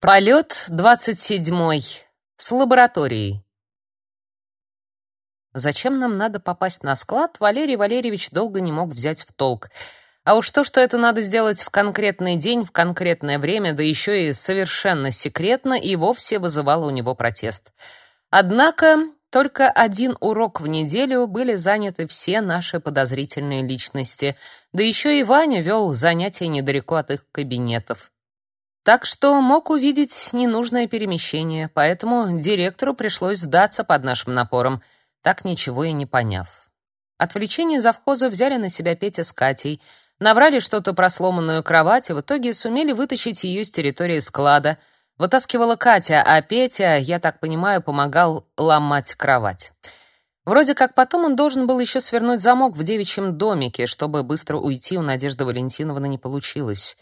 Полет двадцать седьмой. С лабораторией. Зачем нам надо попасть на склад, Валерий Валерьевич долго не мог взять в толк. А уж то, что это надо сделать в конкретный день, в конкретное время, да еще и совершенно секретно, и вовсе вызывало у него протест. Однако только один урок в неделю были заняты все наши подозрительные личности, да еще и Ваня вел занятия недалеко от их кабинетов. Так что мог увидеть ненужное перемещение, поэтому директору пришлось сдаться под нашим напором, так ничего и не поняв. Отвлечение завхоза взяли на себя Петя с Катей, наврали что-то про сломанную кровать и в итоге сумели вытащить ее с территории склада. Вытаскивала Катя, а Петя, я так понимаю, помогал ломать кровать. Вроде как потом он должен был еще свернуть замок в девичьем домике, чтобы быстро уйти у Надежды Валентиновны не получилось.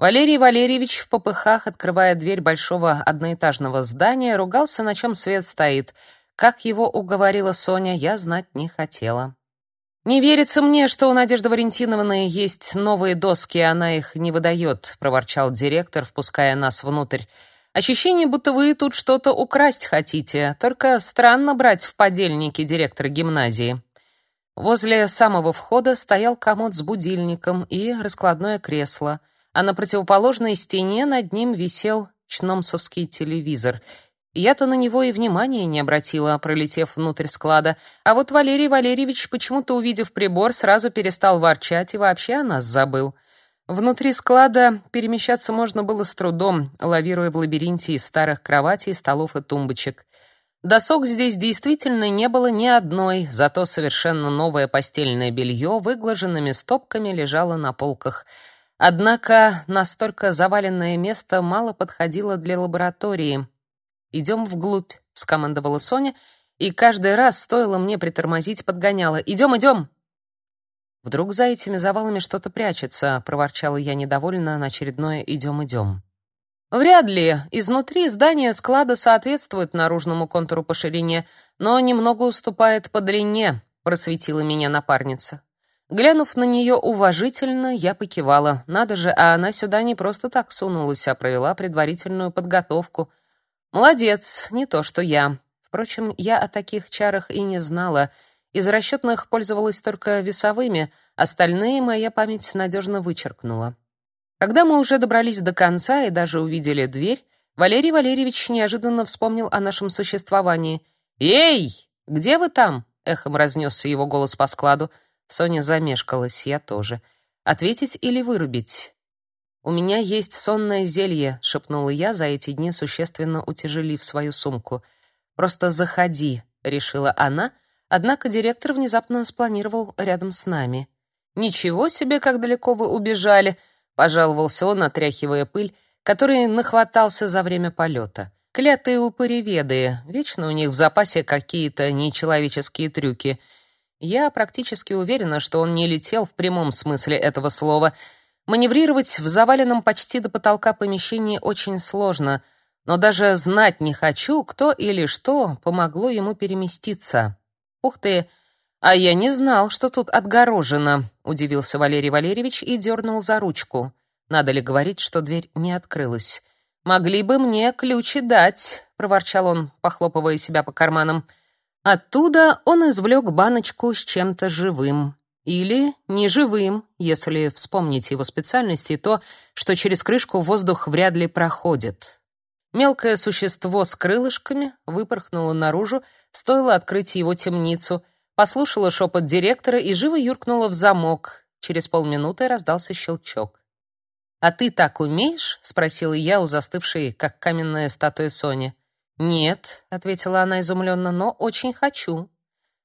Валерий Валерьевич в попыхах, открывая дверь большого одноэтажного здания, ругался, на чем свет стоит. Как его уговорила Соня, я знать не хотела. «Не верится мне, что у Надежды Валентиновны есть новые доски, она их не выдает», — проворчал директор, впуская нас внутрь. «Ощущение, будто вы тут что-то украсть хотите, только странно брать в подельники директора гимназии». Возле самого входа стоял комод с будильником и раскладное кресло — а на противоположной стене над ним висел чномсовский телевизор. Я-то на него и внимания не обратила, пролетев внутрь склада, а вот Валерий Валерьевич, почему-то увидев прибор, сразу перестал ворчать и вообще о нас забыл. Внутри склада перемещаться можно было с трудом, лавируя в лабиринте из старых кроватей, столов и тумбочек. Досок здесь действительно не было ни одной, зато совершенно новое постельное белье выглаженными стопками лежало на полках — Однако настолько заваленное место мало подходило для лаборатории. «Идем вглубь», — скомандовала Соня, и каждый раз, стоило мне притормозить, подгоняла. «Идем, идем!» «Вдруг за этими завалами что-то прячется», — проворчала я недовольно на очередное «идем, идем». Вряд ли. Изнутри здание склада соответствует наружному контуру по ширине, но немного уступает по длине, просветила меня напарница. Глянув на нее уважительно, я покивала. Надо же, а она сюда не просто так сунулась, а провела предварительную подготовку. Молодец, не то что я. Впрочем, я о таких чарах и не знала. Из расчетных пользовалась только весовыми, остальные моя память надежно вычеркнула. Когда мы уже добрались до конца и даже увидели дверь, Валерий Валерьевич неожиданно вспомнил о нашем существовании. «Эй, где вы там?» — эхом разнесся его голос по складу. Соня замешкалась, я тоже. Ответить или вырубить? У меня есть сонное зелье, шепнула я, за эти дни существенно утяжелив свою сумку. Просто заходи, решила она, однако директор внезапно спланировал рядом с нами. Ничего себе, как далеко вы убежали, пожаловался он, отряхивая пыль, которой нахватался за время полета. Клятые упыреведы, вечно у них в запасе какие-то нечеловеческие трюки — я практически уверена, что он не летел в прямом смысле этого слова. Маневрировать в заваленном почти до потолка помещении очень сложно, но даже знать не хочу, кто или что помогло ему переместиться. Ух ты, а я не знал, что тут отгорожено, удивился Валерий Валерьевич и дернул за ручку. Надо ли говорить, что дверь не открылась? Могли бы мне ключи дать, проворчал он, похлопывая себя по карманам. Оттуда он извлек баночку с чем-то живым. Или неживым, если вспомнить его специальности, то, что через крышку воздух вряд ли проходит. Мелкое существо с крылышками выпорхнуло наружу, стоило открыть его темницу, послушала шепот директора и живо юркнула в замок. Через полминуты раздался щелчок. «А ты так умеешь?» — спросила я у застывшей, как каменная статуя Сони. «Нет», — ответила она изумленно, — «но очень хочу».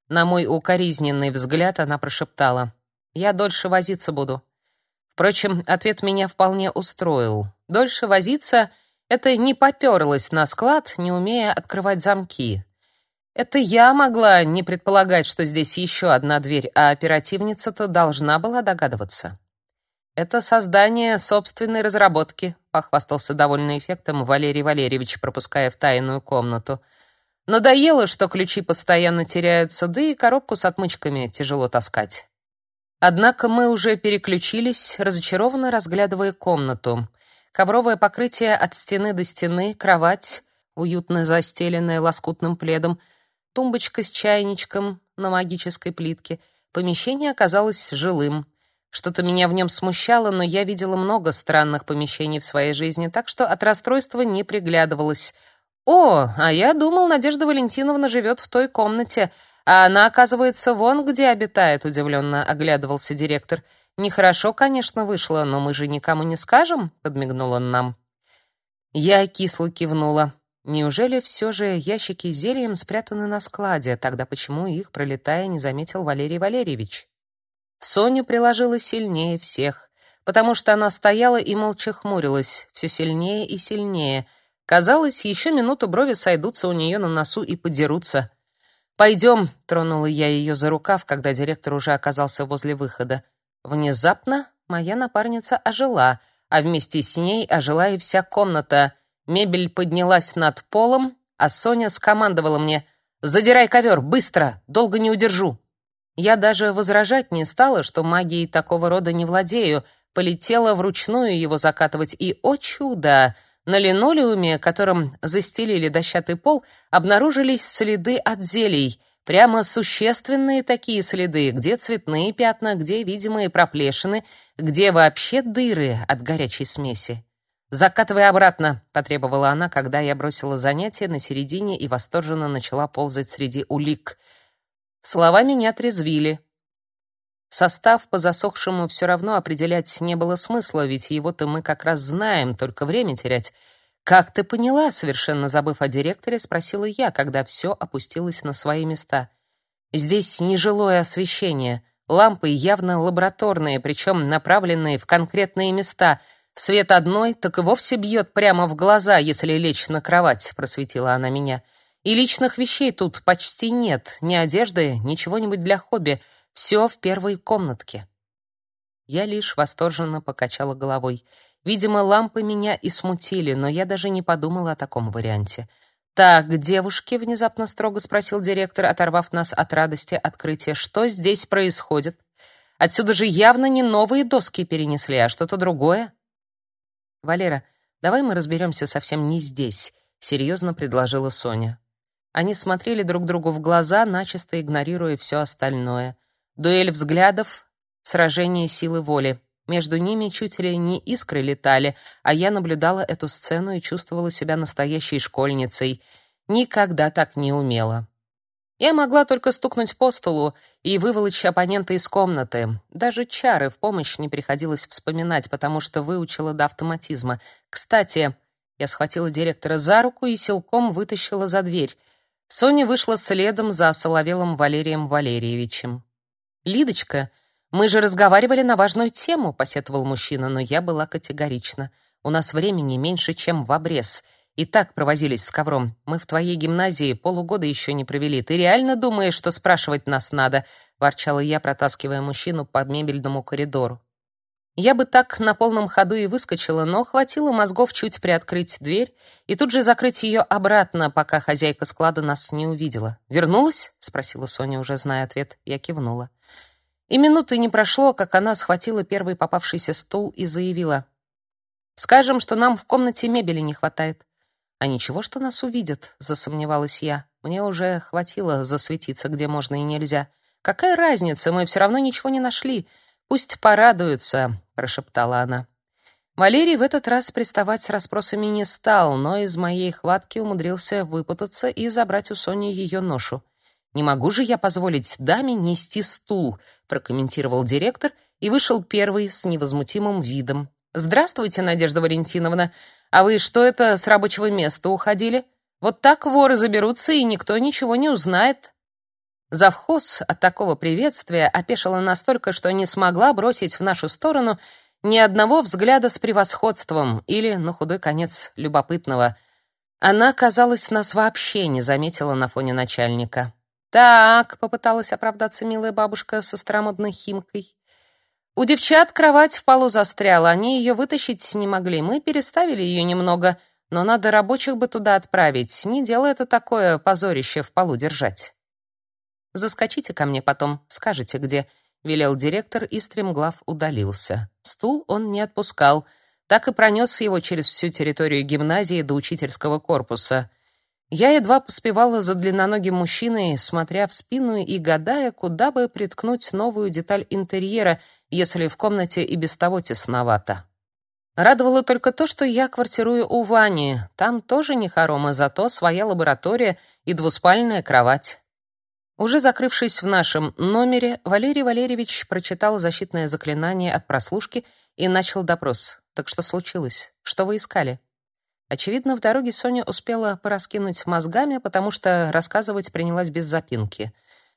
На мой укоризненный взгляд она прошептала. «Я дольше возиться буду». Впрочем, ответ меня вполне устроил. Дольше возиться — это не попёрлась на склад, не умея открывать замки. Это я могла не предполагать, что здесь еще одна дверь, а оперативница-то должна была догадываться. Это создание собственной разработки, похвастался довольным эффектом Валерий Валерьевич, пропуская в тайную комнату. Надоело, что ключи постоянно теряются, да и коробку с отмычками тяжело таскать. Однако мы уже переключились, разочарованно разглядывая комнату. ковровое покрытие от стены до стены, кровать, уютно застеленная лоскутным пледом, тумбочка с чайничком на магической плитке. Помещение оказалось жилым. Что-то меня в нем смущало, но я видела много странных помещений в своей жизни, так что от расстройства не приглядывалась. О, а я думал, Надежда Валентиновна живет в той комнате, а она, оказывается, вон где обитает, удивленно оглядывался директор. Нехорошо, конечно, вышло, но мы же никому не скажем, подмигнул он нам. Я кисло кивнула. Неужели все же ящики с зельем спрятаны на складе? Тогда почему их, пролетая, не заметил Валерий Валерьевич? Соня приложила сильнее всех, потому что она стояла и молча хмурилась, все сильнее и сильнее. Казалось, еще минуту брови сойдутся у нее на носу и подерутся. «Пойдем», — тронула я ее за рукав, когда директор уже оказался возле выхода. Внезапно моя напарница ожила, а вместе с ней ожила и вся комната — Мебель поднялась над полом, а Соня скомандовала мне «Задирай ковер, быстро, долго не удержу». Я даже возражать не стала, что магией такого рода не владею, полетела вручную его закатывать, и, о чудо, на линолеуме, которым застелили дощатый пол, обнаружились следы от зелий, прямо существенные такие следы, где цветные пятна, где видимые проплешины, где вообще дыры от горячей смеси. «Закатывай обратно», — потребовала она, когда я бросила занятие на середине и восторженно начала ползать среди улик. Слова меня отрезвили. Состав по засохшему все равно определять не было смысла, ведь его-то мы как раз знаем, только время терять. «Как ты поняла?» — совершенно забыв о директоре, спросила я, когда все опустилось на свои места. «Здесь нежилое освещение, лампы явно лабораторные, причем направленные в конкретные места — Свет одной так и вовсе бьет прямо в глаза, если лечь на кровать, просветила она меня. И личных вещей тут почти нет, ни одежды, ни чего-нибудь для хобби. Все в первой комнатке. Я лишь восторженно покачала головой. Видимо, лампы меня и смутили, но я даже не подумала о таком варианте. «Так, девушки», — внезапно строго спросил директор, оторвав нас от радости открытия, «что здесь происходит? Отсюда же явно не новые доски перенесли, а что-то другое». «Валера, давай мы разберемся совсем не здесь», — серьезно предложила Соня. Они смотрели друг другу в глаза, начисто игнорируя все остальное. Дуэль взглядов, сражение силы воли. Между ними чуть ли не искры летали, а я наблюдала эту сцену и чувствовала себя настоящей школьницей. Никогда так не умела. Я могла только стукнуть по столу и выволочь оппонента из комнаты. Даже чары в помощь не приходилось вспоминать, потому что выучила до автоматизма. Кстати, я схватила директора за руку и силком вытащила за дверь. Соня вышла следом за соловелым Валерием Валерьевичем. «Лидочка, мы же разговаривали на важную тему», — посетовал мужчина, но я была категорична. «У нас времени меньше, чем в обрез». И так провозились с ковром. Мы в твоей гимназии полугода еще не провели. Ты реально думаешь, что спрашивать нас надо?» — ворчала я, протаскивая мужчину по мебельному коридору. Я бы так на полном ходу и выскочила, но хватило мозгов чуть приоткрыть дверь и тут же закрыть ее обратно, пока хозяйка склада нас не увидела. «Вернулась?» — спросила Соня, уже зная ответ. Я кивнула. И минуты не прошло, как она схватила первый попавшийся стул и заявила. «Скажем, что нам в комнате мебели не хватает. А ничего, что нас увидят, засомневалась я. Мне уже хватило засветиться, где можно и нельзя. Какая разница, мы все равно ничего не нашли. Пусть порадуются, прошептала она. Валерий в этот раз приставать с расспросами не стал, но из моей хватки умудрился выпутаться и забрать у Сони ее ношу. Не могу же я позволить даме нести стул, прокомментировал директор и вышел первый с невозмутимым видом. Здравствуйте, Надежда Валентиновна. А вы что это с рабочего места уходили? Вот так воры заберутся, и никто ничего не узнает. Завхоз от такого приветствия опешила настолько, что не смогла бросить в нашу сторону ни одного взгляда с превосходством или, на худой конец, любопытного. Она, казалось, нас вообще не заметила на фоне начальника. «Так», — попыталась оправдаться милая бабушка со старомодной химкой. У девчат кровать в полу застряла, они ее вытащить не могли. Мы переставили ее немного, но надо рабочих бы туда отправить. Не дело это такое позорище в полу держать. Заскочите ко мне потом, скажете где, велел директор и стремглав удалился. Стул он не отпускал. так и пронес его через всю территорию гимназии до учительского корпуса. Я едва поспевала за длинноногим мужчиной, смотря в спину и гадая, куда бы приткнуть новую деталь интерьера, если в комнате и без того тесновато. Радовало только то, что я квартирую у Вани. Там тоже не хоромы, зато своя лаборатория и двуспальная кровать. Уже закрывшись в нашем номере, Валерий Валерьевич прочитал защитное заклинание от прослушки и начал допрос. Так что случилось? Что вы искали? Очевидно, в дороге Соня успела пораскинуть мозгами, потому что рассказывать принялась без запинки.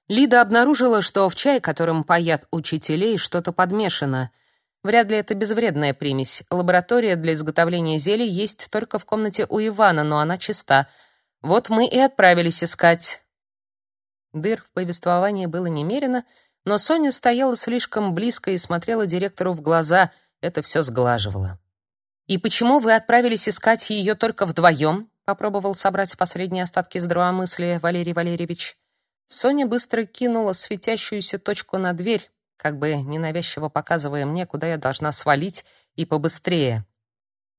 Лида обнаружила, что в чай, которым паят учителей, что-то подмешано. Вряд ли это безвредная примесь. Лаборатория для изготовления зелий есть только в комнате у Ивана, но она чиста. Вот мы и отправились искать. Дыр в повествовании было немерено, но Соня стояла слишком близко и смотрела директору в глаза, это все сглаживало. «И почему вы отправились искать ее только вдвоем?» — попробовал собрать последние остатки здравомыслия Валерий Валерьевич. Соня быстро кинула светящуюся точку на дверь, как бы ненавязчиво показывая мне, куда я должна свалить, и побыстрее.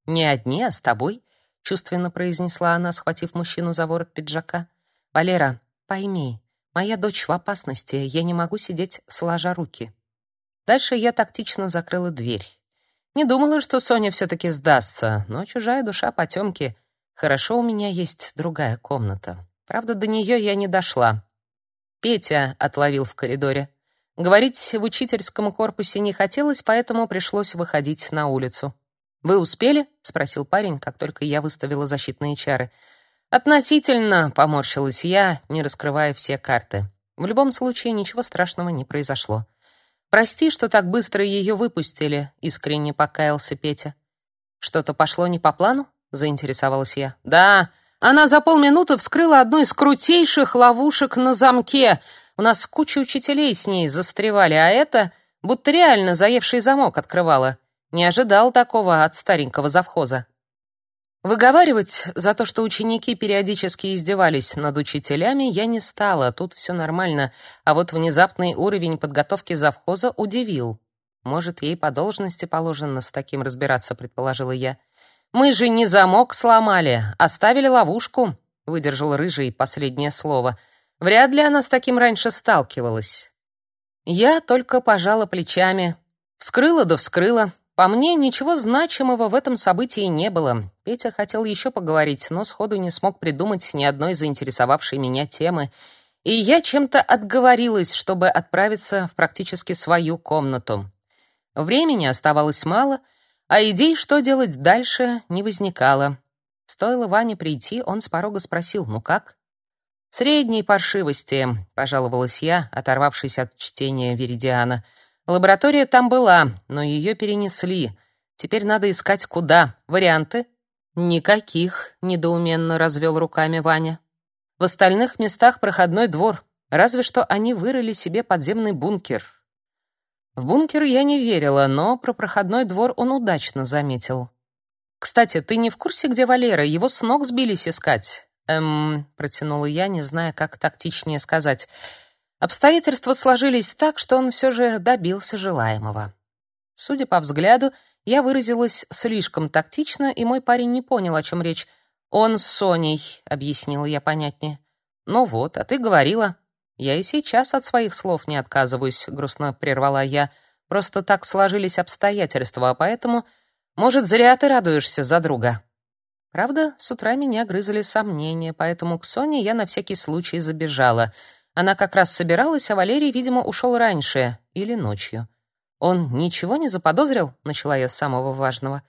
«Не одни, а с тобой», — чувственно произнесла она, схватив мужчину за ворот пиджака. «Валера, пойми, Моя дочь в опасности, я не могу сидеть сложа руки. Дальше я тактично закрыла дверь. Не думала, что Соня все таки сдастся, но чужая душа потемки. Хорошо, у меня есть другая комната. Правда, до нее я не дошла. Петя отловил в коридоре. Говорить в учительском корпусе не хотелось, поэтому пришлось выходить на улицу. «Вы успели?» — спросил парень, как только я выставила защитные чары. Относительно, поморщилась я, не раскрывая все карты. В любом случае ничего страшного не произошло. Прости, что так быстро ее выпустили, искренне покаялся Петя. Что-то пошло не по плану? заинтересовалась я. Да, она за полминуты вскрыла одну из крутейших ловушек на замке. У нас куча учителей с ней застревали, а это будто реально заевший замок открывала. Не ожидал такого от старенького завхоза. Выговаривать за то, что ученики периодически издевались над учителями, я не стала, тут все нормально, а вот внезапный уровень подготовки завхоза удивил. Может, ей по должности положено с таким разбираться, предположила я. Мы же не замок сломали, оставили ловушку, выдержал рыжий последнее слово. Вряд ли она с таким раньше сталкивалась. Я только пожала плечами. Вскрыла да вскрыла. По мне, ничего значимого в этом событии не было. Петя хотел еще поговорить, но сходу не смог придумать ни одной заинтересовавшей меня темы, и я чем-то отговорилась, чтобы отправиться в практически свою комнату. Времени оставалось мало, а идей, что делать дальше, не возникало. Стоило Ване прийти, он с порога спросил: "Ну как?" "Средней паршивости", пожаловалась я, оторвавшись от чтения Веридиана. Лаборатория там была, но ее перенесли. Теперь надо искать куда. Варианты? Никаких, недоуменно развел руками Ваня. В остальных местах проходной двор, разве что они вырыли себе подземный бункер. В бункер я не верила, но про проходной двор он удачно заметил. Кстати, ты не в курсе, где Валера? Его с ног сбились искать. Эм, протянула я, не зная, как тактичнее сказать. Обстоятельства сложились так, что он все же добился желаемого. Судя по взгляду, я выразилась слишком тактично, и мой парень не понял, о чем речь. «Он с Соней», — объяснила я понятнее. «Ну вот, а ты говорила». «Я и сейчас от своих слов не отказываюсь», — грустно прервала я. «Просто так сложились обстоятельства, а поэтому, может, зря ты радуешься за друга». Правда, с утра меня грызли сомнения, поэтому к Соне я на всякий случай забежала — она как раз собиралась, а Валерий, видимо, ушел раньше или ночью. Он ничего не заподозрил, начала я с самого важного.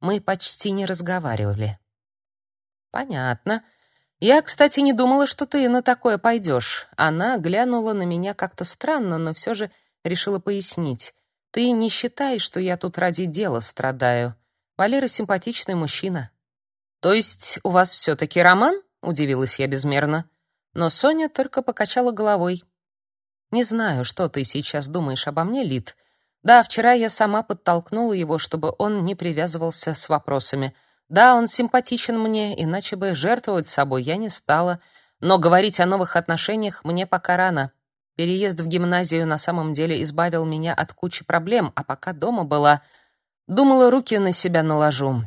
Мы почти не разговаривали. Понятно. Я, кстати, не думала, что ты на такое пойдешь. Она глянула на меня как-то странно, но все же решила пояснить. Ты не считай, что я тут ради дела страдаю. Валера симпатичный мужчина. То есть у вас все таки роман? удивилась я безмерно. Но Соня только покачала головой. Не знаю, что ты сейчас думаешь обо мне, Лид. Да, вчера я сама подтолкнула его, чтобы он не привязывался с вопросами. Да, он симпатичен мне, иначе бы жертвовать собой я не стала, но говорить о новых отношениях мне пока рано. Переезд в гимназию на самом деле избавил меня от кучи проблем, а пока дома была, Думала, руки на себя наложу.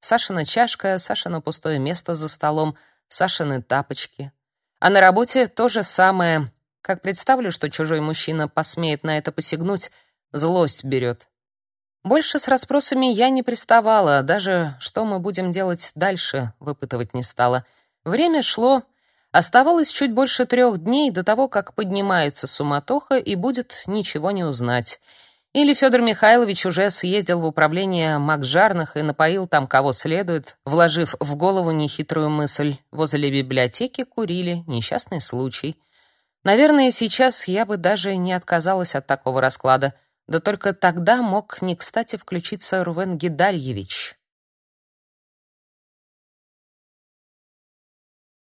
Сашина чашка, Сашина пустое место за столом, Сашины тапочки. А на работе то же самое. Как представлю, что чужой мужчина посмеет на это посягнуть, злость берет. Больше с расспросами я не приставала, даже что мы будем делать дальше, выпытывать не стала. Время шло, оставалось чуть больше трех дней до того, как поднимается суматоха и будет ничего не узнать. Или Федор Михайлович уже съездил в управление Макжарных и напоил там кого следует, вложив в голову нехитрую мысль. Возле библиотеки курили, несчастный случай. Наверное, сейчас я бы даже не отказалась от такого расклада — да только тогда мог не кстати включиться Рувен Гидальевич.